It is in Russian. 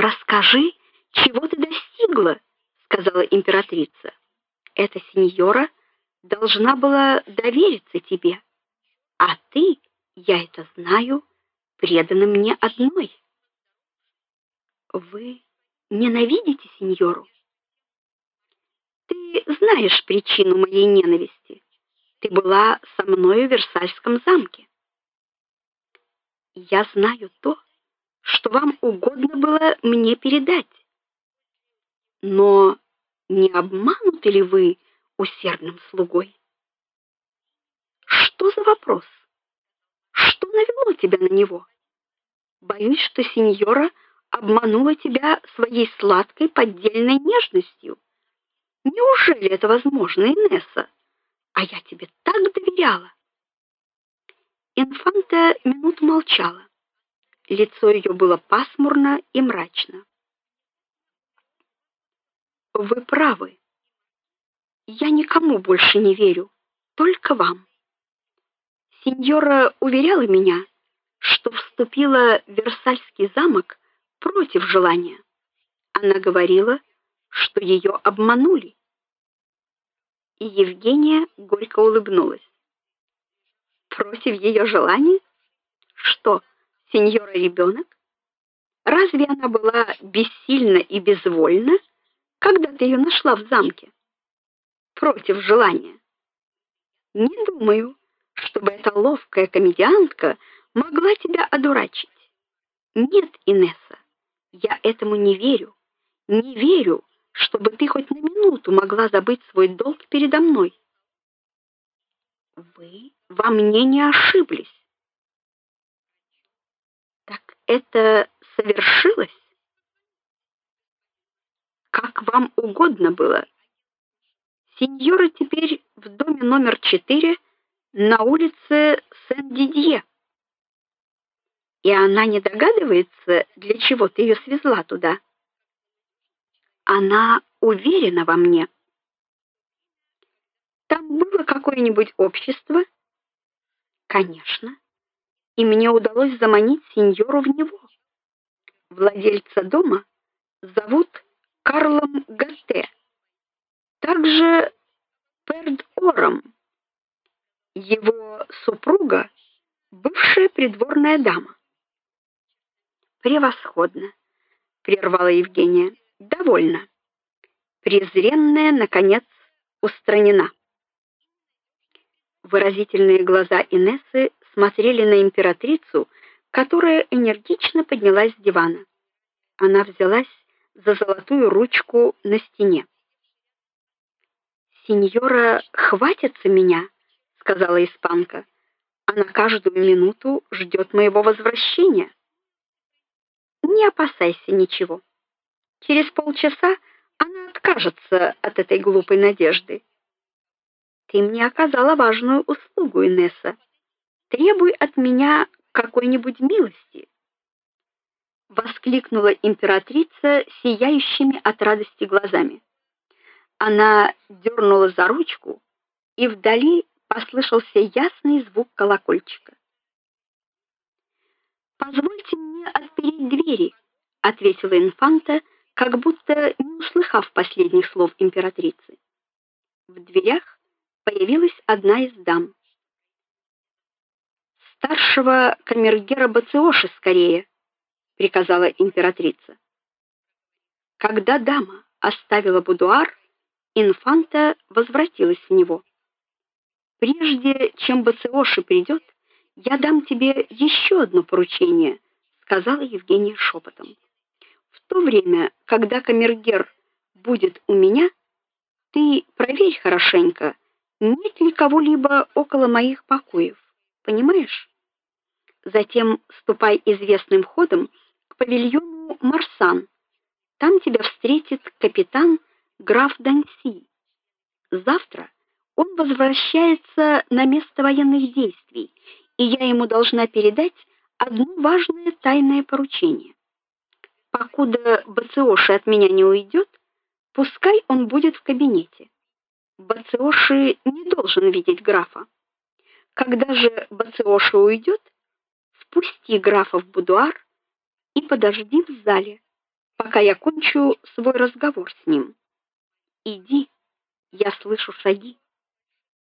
Расскажи, чего ты достигла, сказала императрица. Эта сеньора должна была довериться тебе. А ты, я это знаю, предана мне одной. Вы ненавидите сеньору? Ты знаешь причину моей ненависти. Ты была со мной в Версальском замке. Я знаю то, что вам угодно было мне передать. Но не обмануты ли вы усердным слугой? Что за вопрос? Что навело тебя на него? Боюсь, что сеньора обманула тебя своей сладкой поддельной нежностью. Неужели это возможно, Инесса? А я тебе так доверяла. Инфанта минуту молчала. Лицо ее было пасмурно и мрачно. Вы правы. Я никому больше не верю, только вам. Сеньора уверяла меня, что вступила в Версальский замок против желания. Она говорила, что ее обманули. И Евгения горько улыбнулась. Против ее желания? Что, сеньора ребенок? Разве она была бессильна и безвольна, когда ты ее нашла в замке? Против желания. Не думаю, чтобы эта ловкая комедиантка могла тебя одурачить. Нет, Инесса, я этому не верю. Не верю, чтобы ты хоть на минуту могла забыть свой долг передо мной. Вы во мне не ошиблись это совершилось? Как вам угодно было. Сеньора теперь в доме номер 4 на улице Сен-Дидье. И она не догадывается, для чего ты ее свезла туда. Она уверена во мне. Там было какое-нибудь общество? Конечно и мне удалось заманить сеньору в него. Владельца дома зовут Карлом Гасте. Также Пердором. Его супруга бывшая придворная дама. Превосходно, прервала Евгения. Довольно. Презренная наконец устранена. Выразительные глаза Инессы смотрели на императрицу, которая энергично поднялась с дивана. Она взялась за золотую ручку на стене. "Сеньора хватится меня", сказала испанка. "Она каждую минуту ждет моего возвращения". "Не опасайся ничего. Через полчаса она откажется от этой глупой надежды. Ты мне оказала важную услугу, Инесса требуй от меня какой-нибудь милости, воскликнула императрица сияющими от радости глазами. Она дернула за ручку, и вдали послышался ясный звук колокольчика. Позвольте мне отпереть двери, ответила инфанта, как будто не услыхав последних слов императрицы. В дверях появилась одна из дам старшего камергера Бациоши скорее, приказала императрица. Когда дама оставила будуар, инфанта возвратилась в него. Прежде чем Бациоши придет, я дам тебе еще одно поручение, сказала Евгения шепотом. В то время, когда камергер будет у меня, ты проверь хорошенько, нет ли кого-либо около моих покоев. Понимаешь? Затем ступай известным ходом к павильону Марсан. Там тебя встретит капитан граф Данси. Завтра он возвращается на место военных действий, и я ему должна передать одно важное тайное поручение. Покуда Бациоши от меня не уйдет, пускай он будет в кабинете. Бациоши не должен видеть графа. Когда же Бациоши уйдет, Впусти графа в будуар и подожди в зале, пока я кончу свой разговор с ним. Иди, я слышу шаги.